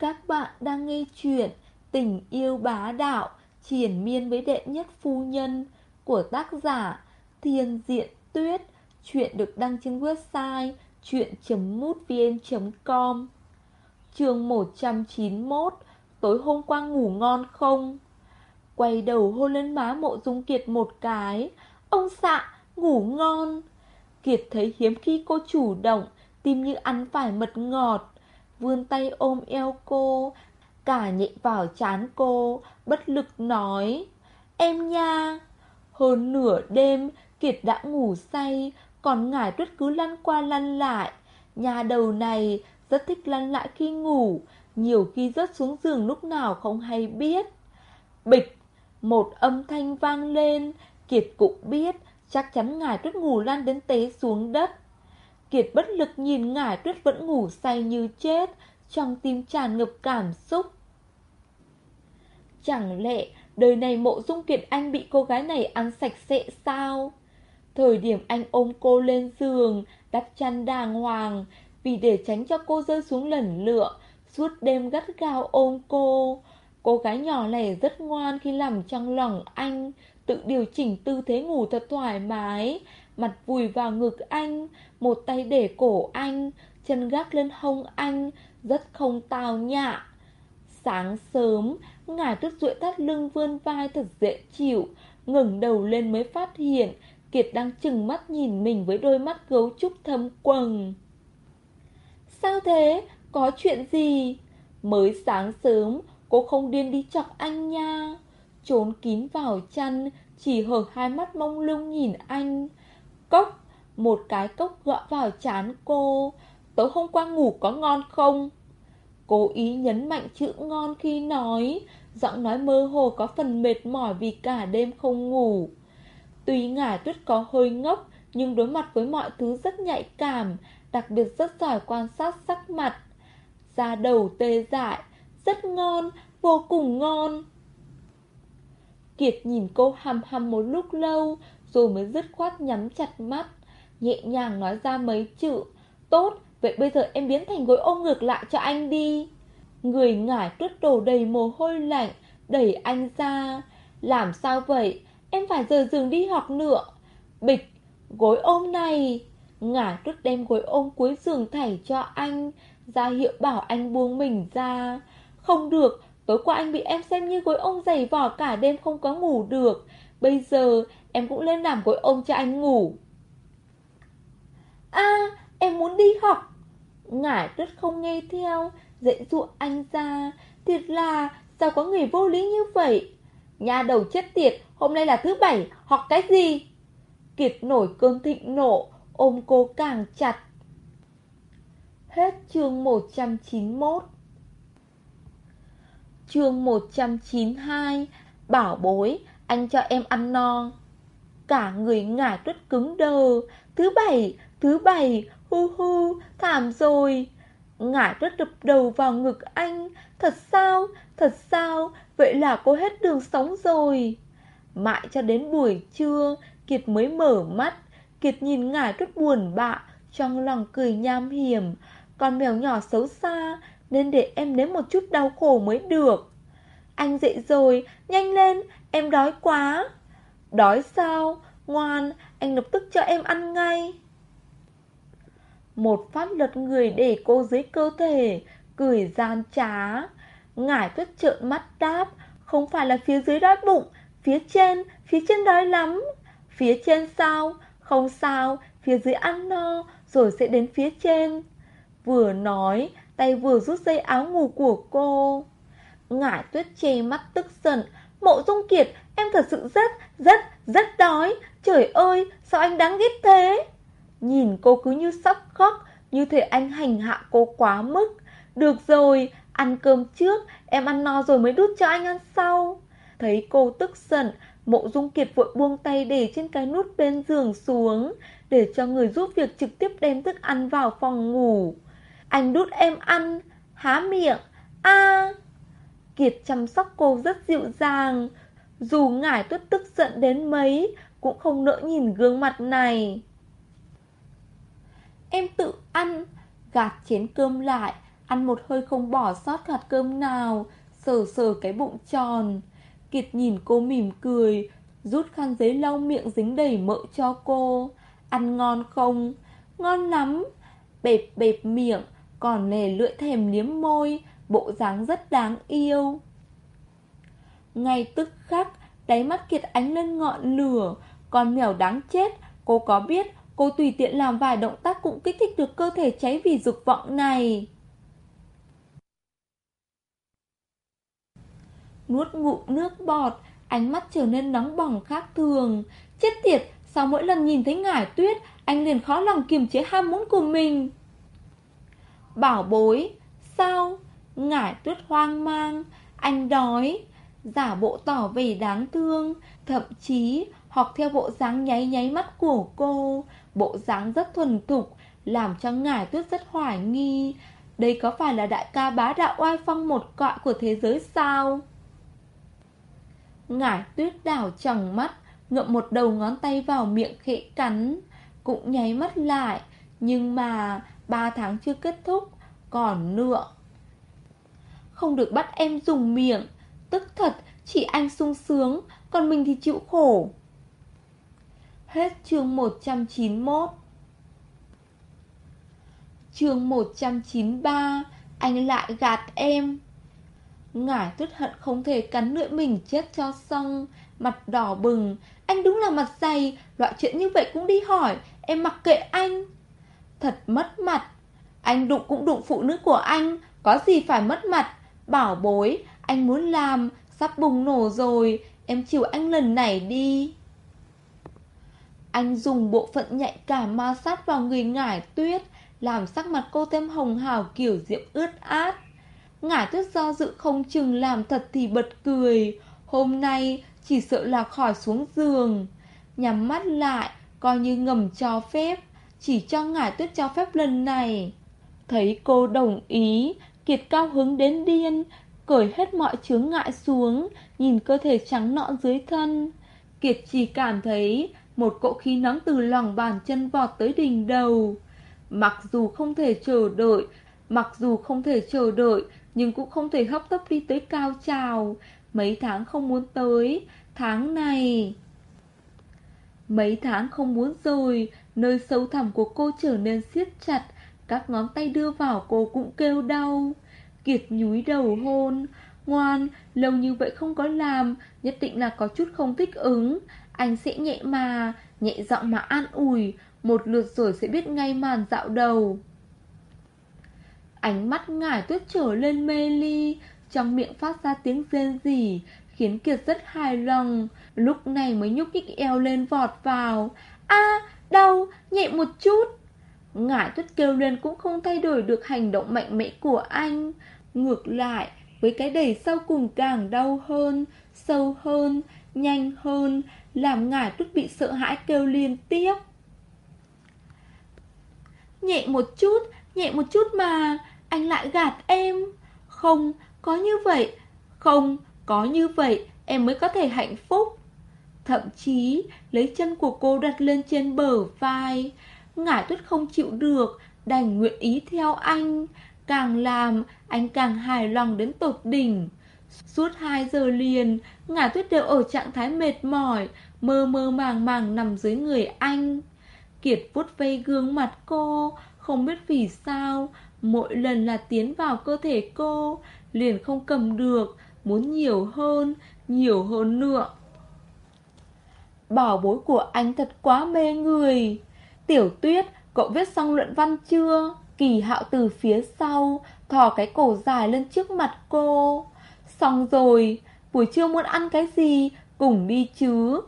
Các bạn đang nghe chuyện Tình yêu bá đạo Triển miên với đệ nhất phu nhân Của tác giả Thiên Diện Tuyết. Chuyện được đăng trên website chuyện.mútvn.com Chương 191 Tối hôm qua ngủ ngon không? Quay đầu hôn lên má mộ dung kiệt một cái. Ông xạ, ngủ ngon. Kiệt thấy hiếm khi cô chủ động Tim như ăn phải mật ngọt. Vươn tay ôm eo cô, Cả nhẹ vào chán cô, Bất lực nói, Em nha, Hơn nửa đêm Kiệt đã ngủ say, Còn ngải tuyết cứ lăn qua lăn lại. Nhà đầu này rất thích lăn lại khi ngủ, Nhiều khi rớt xuống giường lúc nào không hay biết. Bịch, Một âm thanh vang lên, Kiệt cũng biết Chắc chắn ngải tuyết ngủ lăn đến tế xuống đất. Kiệt bất lực nhìn ngải tuyết vẫn ngủ say như chết Trong tim tràn ngập cảm xúc Chẳng lẽ đời này mộ dung kiệt anh bị cô gái này ăn sạch sẽ sao? Thời điểm anh ôm cô lên giường, đắp chăn đàng hoàng, vì để tránh cho cô rơi xuống lần lựa, suốt đêm gắt gao ôm cô. Cô gái nhỏ này rất ngoan khi nằm trong lòng anh, tự điều chỉnh tư thế ngủ thật thoải mái, mặt vùi vào ngực anh, một tay để cổ anh, chân gác lên hông anh, rất không tào nhã. Sáng sớm, ngài tức duỗi thắt lưng vươn vai thật dễ chịu, ngẩng đầu lên mới phát hiện Kiệt đang chừng mắt nhìn mình với đôi mắt gấu trúc thâm quầng. Sao thế? Có chuyện gì? Mới sáng sớm, cô không điên đi chọc anh nha. Trốn kín vào chăn, chỉ hở hai mắt mông lung nhìn anh. Cốc, một cái cốc gõ vào chán cô. Tối hôm qua ngủ có ngon không? Cố ý nhấn mạnh chữ ngon khi nói, giọng nói mơ hồ có phần mệt mỏi vì cả đêm không ngủ. Tuy ngả tuyết có hơi ngốc, nhưng đối mặt với mọi thứ rất nhạy cảm, đặc biệt rất giỏi quan sát sắc mặt. Da đầu tê dại, rất ngon, vô cùng ngon. Kiệt nhìn cô hầm hầm một lúc lâu, rồi mới dứt khoát nhắm chặt mắt, nhẹ nhàng nói ra mấy chữ. Tốt, vậy bây giờ em biến thành gối ôm ngược lại cho anh đi. Người ngải tuyết đổ đầy mồ hôi lạnh, đẩy anh ra. Làm sao vậy? Em phải rời giường đi học nữa. Bịch, gối ôm này. Ngải tuyết đem gối ôm cuối giường thảy cho anh, ra hiệu bảo anh buông mình ra. Không được, tối qua anh bị em xem như gối ôm dày vỏ cả đêm không có ngủ được. Bây giờ em cũng lên làm gối ôm cho anh ngủ a em muốn đi học. Ngải tuyết không nghe theo, dạy dụ anh ra. Thiệt là, sao có người vô lý như vậy? Nhà đầu chết tiệt, hôm nay là thứ bảy, học cái gì? Kiệt nổi cơn thịnh nộ, ôm cô càng chặt. Hết chương 191 Chương 192 Bảo bối, anh cho em ăn no. Cả người ngải tuyết cứng đờ. Thứ bảy, thứ bảy, hu hu, thảm rồi. Ngải rất đập đầu vào ngực anh. Thật sao, thật sao, vậy là cô hết đường sống rồi. Mãi cho đến buổi trưa, Kiệt mới mở mắt. Kiệt nhìn ngải rất buồn bạ, trong lòng cười nham hiểm. Con mèo nhỏ xấu xa, nên để em nếm một chút đau khổ mới được. Anh dậy rồi, nhanh lên, em đói quá. Đói sao? Ngoan, anh lập tức cho em ăn ngay. Một phát lật người để cô dưới cơ thể, cười gian trá. Ngải tuyết trợn mắt đáp, không phải là phía dưới đói bụng, phía trên, phía trên đói lắm. Phía trên sao? Không sao, phía dưới ăn no, rồi sẽ đến phía trên. Vừa nói, tay vừa rút dây áo ngủ của cô. Ngải tuyết che mắt tức giận, mộ dung kiệt, em thật sự rất, rất, rất đói. Trời ơi, sao anh đáng ghét thế? Nhìn cô cứ như sắp khóc, như thể anh hành hạ cô quá mức. Được rồi, ăn cơm trước, em ăn no rồi mới đút cho anh ăn sau. Thấy cô tức giận, mộ dung kiệt vội buông tay để trên cái nút bên giường xuống, để cho người giúp việc trực tiếp đem thức ăn vào phòng ngủ. Anh đút em ăn, há miệng, a Kiệt chăm sóc cô rất dịu dàng, dù ngải tuyết tức giận đến mấy, cũng không nỡ nhìn gương mặt này. Em tự ăn, gạt chén cơm lại, ăn một hơi không bỏ sót hạt cơm nào, sờ sờ cái bụng tròn. Kiệt nhìn cô mỉm cười, rút khăn giấy lau miệng dính đầy mỡ cho cô. Ăn ngon không? Ngon lắm. Bẹp bẹp miệng, còn nề lưỡi thèm liếm môi, bộ dáng rất đáng yêu. Ngay tức khắc, đáy mắt Kiệt ánh lên ngọn lửa, con mèo đáng chết, cô có biết cô tùy tiện làm vài động tác cũng kích thích được cơ thể cháy vì dục vọng này. Nuốt ngụm nước bọt, ánh mắt trở nên nóng bỏng khác thường. Chết tiệt, sao mỗi lần nhìn thấy ngải tuyết, anh liền khó lòng kiềm chế ham muốn của mình. Bảo bối, sao? Ngải tuyết hoang mang, anh đói. Giả bộ tỏ vẻ đáng thương, thậm chí học theo bộ dáng nháy nháy mắt của cô. Bộ dáng rất thuần thục, làm cho ngải tuyết rất hoài nghi. Đây có phải là đại ca bá đạo oai phong một cọi của thế giới sao? Ngải tuyết đảo tròng mắt, ngậm một đầu ngón tay vào miệng khẽ cắn, cũng nháy mắt lại, nhưng mà ba tháng chưa kết thúc, còn nữa. Không được bắt em dùng miệng, tức thật, chỉ anh sung sướng, còn mình thì chịu khổ. Hết chương 191 Chương 193 Anh lại gạt em. Ngải tuyết hận không thể cắn lưỡi mình chết cho xong, Mặt đỏ bừng. Anh đúng là mặt dày, Loại chuyện như vậy cũng đi hỏi, Em mặc kệ anh. Thật mất mặt. Anh đụng cũng đụng phụ nữ của anh, Có gì phải mất mặt? Bảo bối, Anh muốn làm, Sắp bùng nổ rồi, Em chịu anh lần này đi. Anh dùng bộ phận nhạy cảm ma sát vào người ngải tuyết, Làm sắc mặt cô thêm hồng hào kiểu diễm ướt át. Ngải tuyết do dự không chừng làm thật thì bật cười. Hôm nay chỉ sợ là khỏi xuống giường. Nhắm mắt lại, Coi như ngầm cho phép, Chỉ cho ngải tuyết cho phép lần này. Thấy cô đồng ý, Kiệt cao hứng đến điên, Cởi hết mọi chướng ngại xuống, Nhìn cơ thể trắng nõn dưới thân. Kiệt chỉ cảm thấy một cỗ khí nóng từ lòng bàn chân vọt tới đỉnh đầu Mặc dù không thể chờ đợi Mặc dù không thể chờ đợi nhưng cũng không thể hấp tấp đi tới cao trào. Mấy tháng không muốn tới, tháng này... Mấy tháng không muốn rồi, nơi sâu thẳm của cô trở nên siết chặt, các ngón tay đưa vào cô cũng kêu đau. Kiệt nhúi đầu hôn, ngoan, lâu như vậy không có làm, nhất định là có chút không thích ứng. Anh sẽ nhẹ mà, nhẹ giọng mà an ủi, một lượt rồi sẽ biết ngay màn dạo đầu. Ánh mắt ngải tuyết trở lên mê ly Trong miệng phát ra tiếng rên rỉ Khiến Kiệt rất hài lòng. Lúc này mới nhúc nhích eo lên vọt vào. A đau, nhẹ một chút. Ngải tuyết kêu lên cũng không thay đổi được hành động mạnh mẽ của anh. Ngược lại, với cái đẩy sau cùng càng đau hơn Sâu hơn, nhanh hơn Làm ngải tuyết bị sợ hãi kêu liên tiếp Nhẹ một chút, nhẹ một chút mà anh lại gạt em. Không, có như vậy. Không, có như vậy em mới có thể hạnh phúc. Thậm chí lấy chân của cô đặt lên trên bờ vai. Ngải tuyết không chịu được, đành nguyện ý theo anh. Càng làm, anh càng hài lòng đến tột đỉnh. Suốt 2 giờ liền, ngả tuyết đều ở trạng thái mệt mỏi, mơ mơ màng màng nằm dưới người anh. Kiệt vuốt vây gương mặt cô, không biết vì sao, Mỗi lần là tiến vào cơ thể cô Liền không cầm được Muốn nhiều hơn Nhiều hơn nữa Bảo bối của anh thật quá mê người Tiểu tuyết Cậu viết xong luận văn chưa Kỳ hạo từ phía sau, Thò cái cổ dài lên trước mặt cô. Xong rồi, Buổi trưa muốn ăn cái gì? Cùng đi chứ.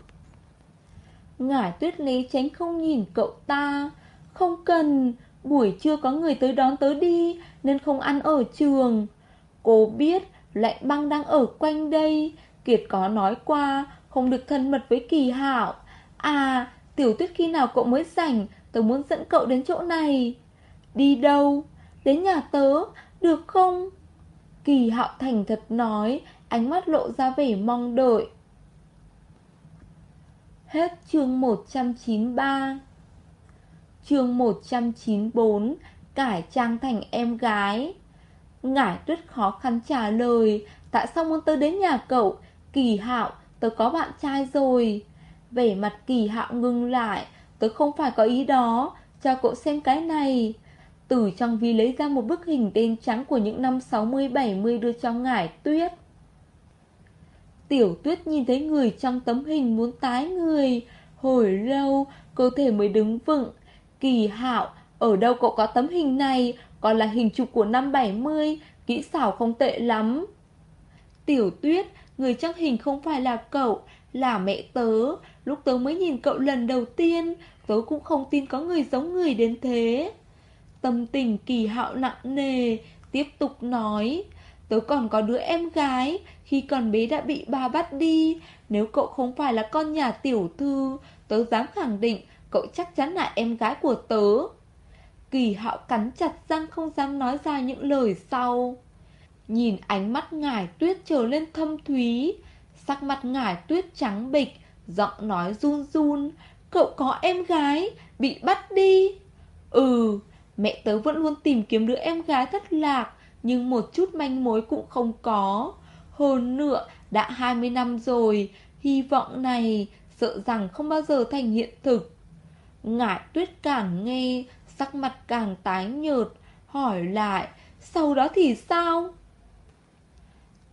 Ngải tuyết lý tránh không nhìn cậu ta. Không cần, Buổi trưa có người tới đón tới đi, Nên không ăn ở trường. Cô biết lạnh băng đang ở quanh đây, Kiệt có nói qua, Không được thân mật với kỳ hạo. À tiểu tuyết khi nào cậu mới rảnh, Tớ muốn dẫn cậu đến chỗ này. Đi đâu Đến nhà tớ Được không Kỳ hạo thành thật nói Ánh mắt lộ ra vẻ mong đợi Hết chương 193 chương 194 Cải trang thành em gái Ngải tuyết khó khăn trả lời, tại sao muốn tới đến nhà cậu? Kỳ hạo, tớ có bạn trai rồi. Vẻ mặt kỳ hạo ngưng lại, tớ không phải có ý đó, cho cậu xem cái này. Từ trong ví lấy ra một bức hình đen trắng của những năm 60-70 đưa cho ngải tuyết. Tiểu tuyết nhìn thấy người trong tấm hình muốn tái người. Hồi lâu, cơ thể mới đứng vững. Kỳ hạo, ở đâu cậu có tấm hình này? Còn là hình chụp của năm 70, kỹ xảo không tệ lắm. Tiểu tuyết, người trong hình không phải là cậu, là mẹ tớ. Lúc tớ mới nhìn cậu lần đầu tiên, tớ cũng không tin có người giống người đến thế. Tâm tình kỳ hạo nặng nề, tiếp tục nói. Tớ còn có đứa em gái, khi còn bé đã bị ba bắt đi. Nếu cậu không phải là con nhà tiểu thư, tớ dám khẳng định cậu chắc chắn là em gái của tớ. Kỳ hạo cắn chặt răng không dám nói ra những lời sau. Nhìn ánh mắt ngải tuyết trở lên thâm thúy, sắc mặt ngải tuyết trắng bịch, giọng nói run run. Cậu có em gái, bị bắt đi. Ừ, mẹ tớ vẫn luôn tìm kiếm đứa em gái thất lạc, nhưng một chút manh mối cũng không có. Hơn nữa, đã 20 năm rồi, hy vọng này sợ rằng không bao giờ thành hiện thực. Ngải tuyết càng nghe, sắc mặt càng tái nhợt, hỏi lại, sau đó thì sao?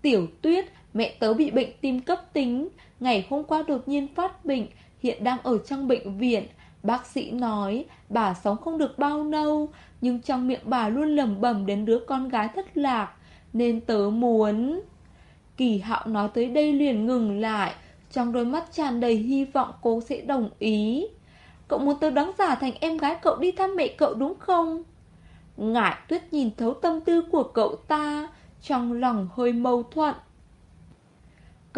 Tiểu tuyết, mẹ tớ bị bệnh tim cấp tính, ngày hôm qua đột nhiên phát bệnh, hiện đang ở trong bệnh viện. Bác sĩ nói bà sống không được bao lâu, nhưng trong miệng bà luôn lẩm bẩm đến đứa con gái thất lạc, nên tớ muốn... Kỳ hạo nói tới đây liền ngừng lại, trong đôi mắt tràn đầy hy vọng cô sẽ đồng ý. Cậu muốn tớ đóng giả thành em gái cậu đi thăm mẹ cậu đúng không? Ngải tuyết nhìn thấu tâm tư của cậu ta, trong lòng hơi mâu thuẫn.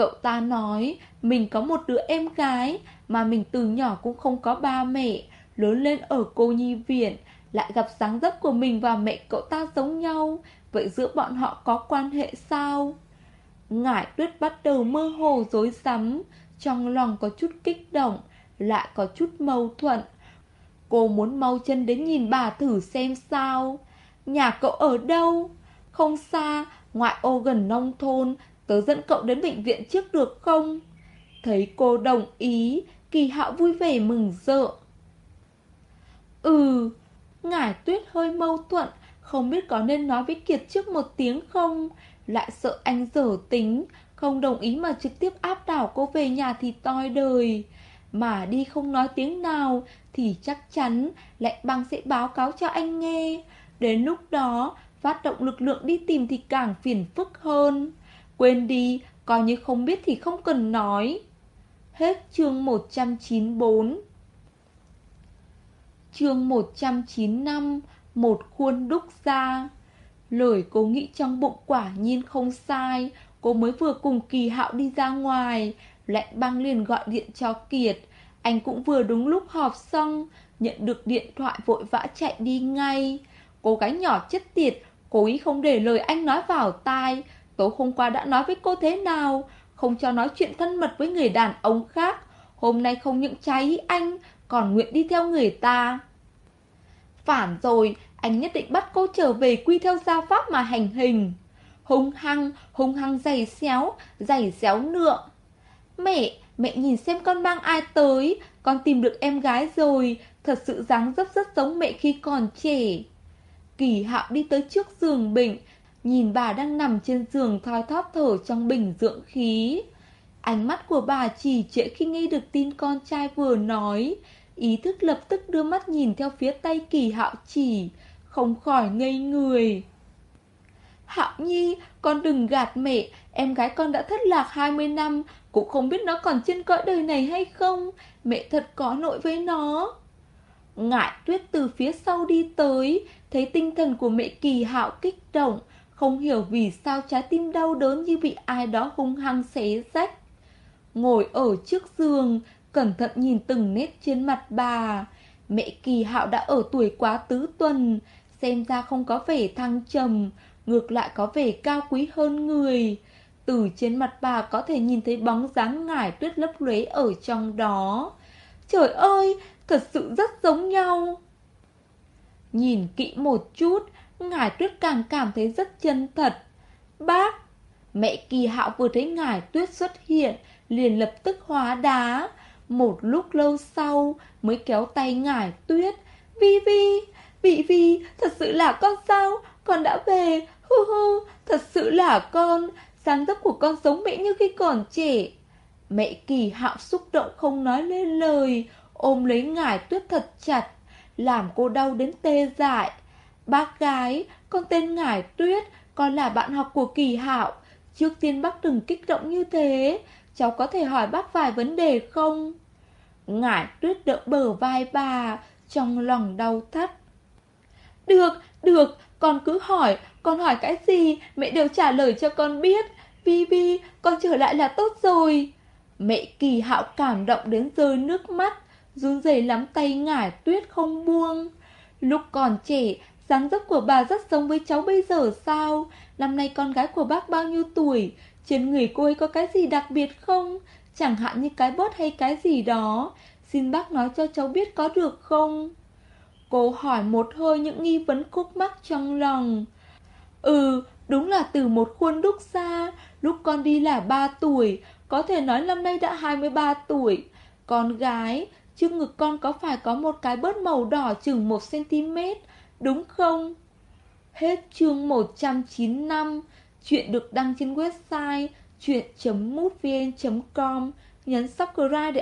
Cậu ta nói mình có một đứa em gái mà mình từ nhỏ cũng không có ba mẹ, lớn lên ở cô nhi viện, lại gặp dáng dấp của mình và mẹ cậu ta giống nhau, vậy giữa bọn họ có quan hệ sao? Ngải tuyết bắt đầu mơ hồ dối rắm Trong lòng có chút kích động Lại có chút mâu thuẫn Cô muốn mau chân đến nhìn bà thử xem sao Nhà cậu ở đâu? Không xa, ngoại ô gần nông thôn Tớ dẫn cậu đến bệnh viện trước được không? Thấy cô đồng ý Kỳ hạo vui vẻ mừng rỡ Ừ Ngải tuyết hơi mâu thuẫn Không biết có nên nói với Kiệt trước một tiếng không lại sợ anh dở tính, không đồng ý mà trực tiếp áp đảo cô về nhà thì toi đời. Mà đi không nói tiếng nào thì chắc chắn lạnh băng sẽ báo cáo cho anh nghe. Đến lúc đó, phát động lực lượng đi tìm thì càng phiền phức hơn. Quên đi, coi như không biết thì không cần nói. Hết chương 194 Chương 195 Một khuôn đúc ra. Lời cô nghĩ trong bụng quả nhiên không sai. Cô mới vừa cùng kỳ hạo đi ra ngoài Lạnh băng liền gọi điện cho Kiệt. Anh cũng vừa đúng lúc họp xong Nhận được điện thoại vội vã chạy đi ngay. Cô gái nhỏ chất tiệt Cố ý không để lời anh nói vào tai Tối hôm qua đã nói với cô thế nào? Không cho nói chuyện thân mật với người đàn ông khác. Hôm nay không những trái ý anh Còn nguyện đi theo người ta. Phản rồi anh nhất định bắt cô trở về quy theo gia pháp mà hành hình. Hung hăng, hung hăng dày xéo, dày xéo nựa. Mẹ, mẹ nhìn xem con mang ai tới, con tìm được em gái rồi, thật sự dáng dấp rất giống mẹ khi còn trẻ. Kỳ hạo đi tới trước giường bệnh, nhìn bà đang nằm trên giường thoi thóp thở trong bình dưỡng khí. Ánh mắt của bà chỉ trễ khi nghe được tin con trai vừa nói, ý thức lập tức đưa mắt nhìn theo phía tay kỳ hạo chỉ, không khỏi ngây người. Hạo Nhi, con đừng gạt mẹ, em gái con đã thất lạc 20 năm, cũng không biết nó còn trên cõi đời này hay không, mẹ thật có nội với nó. Ngại tuyết từ phía sau đi tới, thấy tinh thần của mẹ kỳ hạo kích động, không hiểu vì sao trái tim đau đớn như bị ai đó hung hăng xé rách. Ngồi ở trước giường, cẩn thận nhìn từng nét trên mặt bà. Mẹ kỳ hạo đã ở tuổi quá tứ tuần, xem ra không có vẻ thăng trầm, ngược lại có vẻ cao quý hơn người. Từ trên mặt bà có thể nhìn thấy bóng dáng ngải tuyết lấp lóe ở trong đó. Trời ơi, thật sự rất giống nhau. Nhìn kỹ một chút, ngài tuyết càng cảm thấy rất chân thật. Bác! Mẹ kỳ hạo vừa thấy ngài tuyết xuất hiện, liền lập tức hóa đá. Một lúc lâu sau mới kéo tay ngài tuyết. Vi Vi! Vi Vi! Thật sự là con sao? Con đã về! Hu hu! Thật sự là con! dáng dấp của con giống mẹ như khi còn trẻ. Mẹ kỳ hạo xúc động không nói lên lời, ôm lấy ngải tuyết thật chặt, làm cô đau đến tê dại. Bác gái, con tên ngải tuyết, con là bạn học của kỳ hạo. Trước tiên bác đừng kích động như thế, cháu có thể hỏi bác vài vấn đề không? Ngải tuyết đỡ bờ vai bà, trong lòng đau thắt. Được, được, con cứ hỏi, con hỏi cái gì, mẹ đều trả lời cho con biết. Vi Vi, con trở lại là tốt rồi. Mẹ kỳ hạo cảm động đến rơi nước mắt, run rẩy lắm tay ngải tuyết không buông. Lúc còn trẻ, dáng dấp của bà rất giống với cháu bây giờ sao? Năm nay con gái của bác bao nhiêu tuổi? Trên người cô ấy có cái gì đặc biệt không? Chẳng hạn như cái bớt hay cái gì đó. Xin bác nói cho cháu biết có được không? Cô hỏi một hơi những nghi vấn khúc mắc trong lòng. Ừ, đúng là từ một khuôn đúc xa, lúc con đi là 3 tuổi, có thể nói năm nay đã 23 tuổi. Con gái, trước ngực con có phải có một cái bớt màu đỏ chừng 1cm, đúng không? Hết chương 195, chuyện được đăng trên website chuyện.mútvn.com, nhấn subscribe để